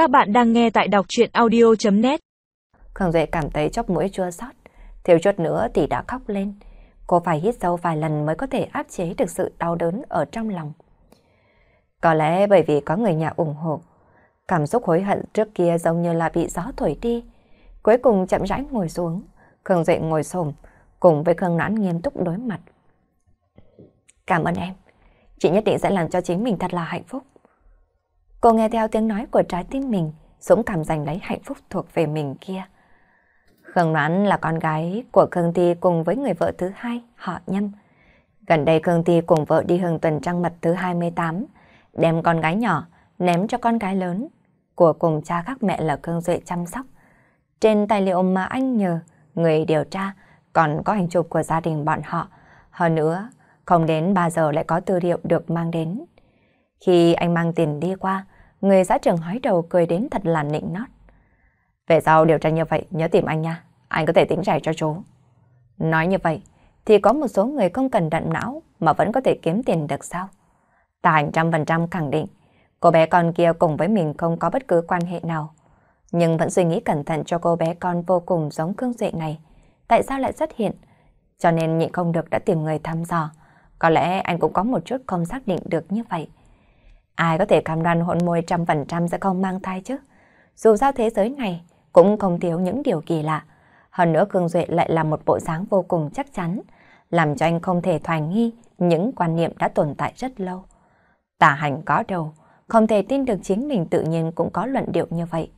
Các bạn đang nghe tại đọc chuyện audio.net Khương Duệ cảm thấy chóp mũi chua xót Thiếu chút nữa thì đã khóc lên. Cô phải hít sâu vài lần mới có thể áp chế được sự đau đớn ở trong lòng. Có lẽ bởi vì có người nhà ủng hộ, cảm xúc hối hận trước kia giống như là bị gió thổi đi. Cuối cùng chậm rãi ngồi xuống, Khương Duệ ngồi xổm cùng với Khương Noãn nghiêm túc đối mặt. Cảm ơn em, chị nhất định sẽ làm cho chính mình thật là hạnh phúc. Cô nghe theo tiếng nói của trái tim mình, dũng cảm giành lấy hạnh phúc thuộc về mình kia. Khương Noãn là con gái của Khương Ti cùng với người vợ thứ hai, họ Nhâm. Gần đây Khương Ti cùng vợ đi hưởng tuần trăng mật thứ 28, đem con gái nhỏ ném cho con gái lớn của cùng cha khác mẹ là Khương Duệ chăm sóc. Trên tài liệu mà anh nhờ người điều tra còn có hình chụp của gia đình bọn họ. Hơn nữa, không đến 3 giờ lại có tư liệu được mang đến. Khi anh mang tiền đi qua, người xã trưởng hói đầu cười đến thật là nịnh nót. Về sau điều tra như vậy, nhớ tìm anh nha, anh có thể tính giải cho chú. Nói như vậy, thì có một số người không cần đận não mà vẫn có thể kiếm tiền được sao? Tà hành trăm phần trăm khẳng định, cô bé con kia cùng với mình không có bất cứ quan hệ nào. Nhưng vẫn suy nghĩ cẩn thận cho cô bé con vô cùng giống cương duệ này. Tại sao lại xuất hiện? Cho nên nhịn không được đã tìm người thăm dò. Có lẽ anh cũng có một chút không xác định được như vậy. Ai có thể cam đoan hôn môi trăm phần trăm sẽ không mang thai chứ? Dù sao thế giới này cũng không thiếu những điều kỳ lạ. Hơn nữa Khương Duệ lại là một bộ dáng vô cùng chắc chắn, làm cho anh không thể thoải nghi những quan niệm đã tồn tại rất lâu. Tả hành có đầu, không thể tin được chính mình tự nhiên cũng có luận điệu như vậy.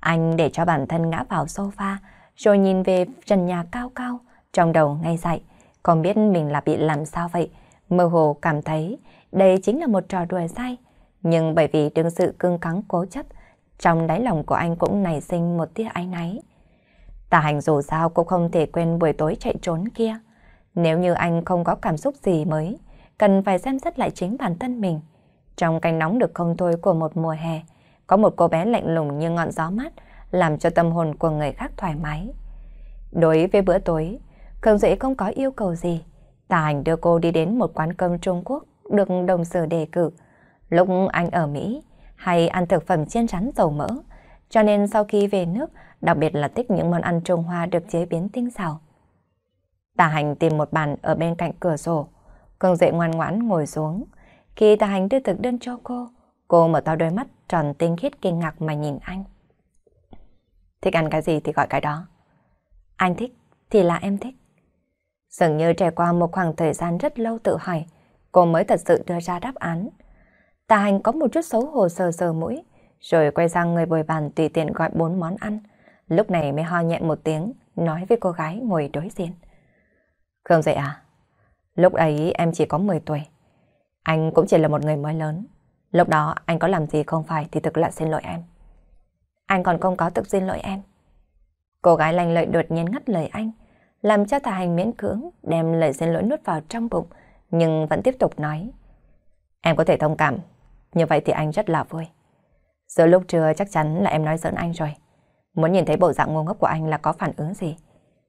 Anh để cho bản thân ngã vào sofa, rồi nhìn về trần nhà cao cao, trong đầu ngay dậy, không biết mình là bị làm sao vậy, mơ hồ cảm thấy đây chính là một trò đùa sai. Nhưng bởi vì đương sự cưng cắn cố chấp, trong đáy lòng của anh cũng nảy sinh một tia áy náy. Tà hành dù sao cũng không thể quên buổi tối chạy trốn kia. Nếu như anh không có cảm xúc gì mới, cần phải xem xét lại chính bản thân mình. Trong cánh nóng được không thôi của một mùa hè, có một cô bé lạnh lùng như ngọn gió mát, làm cho tâm hồn của người khác thoải mái. Đối với bữa tối, Khương Dĩ không có yêu cầu gì. Tà hành đưa cô đi đến một quán cơm Trung Quốc được đồng sở đề cử. Lúc anh ở Mỹ, hay ăn thực phẩm chiên rắn dầu mỡ, cho nên sau khi về nước, đặc biệt là thích những món ăn Trung Hoa được chế biến tinh xảo. Tà hành tìm một bàn ở bên cạnh cửa sổ, Cường dậy ngoan ngoãn ngồi xuống. Khi tà hành đưa thực đơn cho cô, cô mở to đôi mắt tròn tinh khiết kinh ngạc mà nhìn anh. Thích ăn cái gì thì gọi cái đó. Anh thích thì là em thích. Dường như trải qua một khoảng thời gian rất lâu tự hỏi, cô mới thật sự đưa ra đáp án. Tà hành có một chút xấu hổ sờ sờ mũi, rồi quay sang người bồi bàn tùy tiện gọi bốn món ăn. Lúc này mới ho nhẹ một tiếng, nói với cô gái ngồi đối diện. Khương dậy à? Lúc ấy em chỉ có 10 tuổi. Anh cũng chỉ là một người mới lớn. Lúc đó anh có làm gì không phải thì thực là xin lỗi em. Anh còn không có thực xin lỗi em. Cô gái lành lợi đột nhiên ngắt lời anh, làm cho tà hành miễn cưỡng đem lời xin lỗi nuốt vào trong bụng, nhưng vẫn tiếp tục nói. Em có thể thông cảm, như vậy thì anh rất là vui. Giữa lúc trưa chắc chắn là em nói giỡn anh rồi. Muốn nhìn thấy bộ dạng ngu ngốc của anh là có phản ứng gì?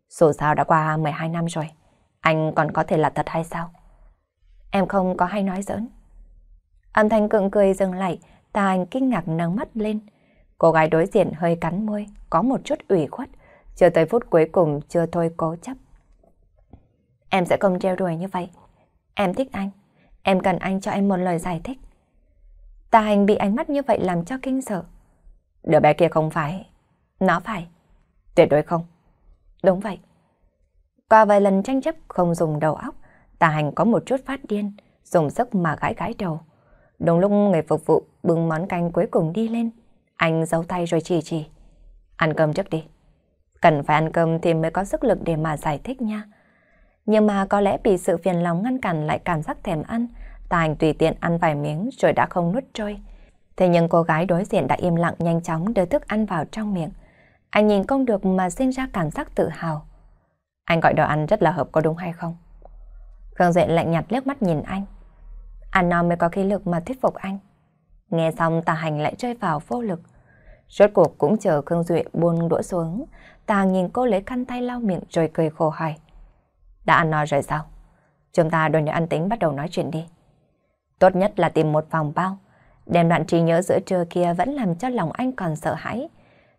Dù sao đã qua 12 năm rồi, anh còn có thể là thật hay sao? Em không có hay nói giỡn. Âm thanh cựng cười dừng lại, ta anh kinh ngạc nâng mắt lên. Cô gái đối diện hơi cắn môi, có một chút ủy khuất, chưa tới phút cuối cùng chưa thôi cố chấp. Em sẽ không treo đuổi như vậy. Em thích anh. Em cần anh cho em một lời giải thích. Tà hành bị ánh mắt như vậy làm cho kinh sợ. Đứa bé kia không phải. Nó phải. Tuyệt đối không. Đúng vậy. Qua vài lần tranh chấp không dùng đầu óc, tà hành có một chút phát điên, dùng sức mà gãi gãi đầu. Đúng lúc người phục vụ bưng món canh cuối cùng đi lên, anh giấu tay rồi chỉ chỉ. Ăn cơm trước đi. Cần phải ăn cơm thì mới có sức lực để mà giải thích nha. Nhưng mà có lẽ bị sự phiền lòng ngăn cản lại cảm giác thèm ăn, Tà Hành tùy tiện ăn vài miếng rồi đã không nuốt trôi. Thế nhưng cô gái đối diện đã im lặng nhanh chóng đưa thức ăn vào trong miệng. Anh nhìn không được mà sinh ra cảm giác tự hào. Anh gọi đồ ăn rất là hợp có đúng hay không? Khương Duệ lạnh nhạt liếc mắt nhìn anh. Ăn no mới có khí lực mà thuyết phục anh. Nghe xong tà hành lại rơi vào vô lực. Rốt cuộc cũng chờ Khương Duệ buông đũa xuống. Ta nhìn cô lấy khăn tay lau miệng rồi cười khổ hỏi. Đã ăn no rồi sao? Chúng ta đôi nhỏ ăn tính bắt đầu nói chuyện đi. Tốt nhất là tìm một phòng bao. Đêm đoạn trí nhớ giữa trưa kia vẫn làm cho lòng anh còn sợ hãi.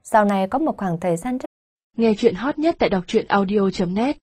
Sau này có một khoảng thời gian rất... Nghe chuyện hot nhất tại đọc truyện audio.net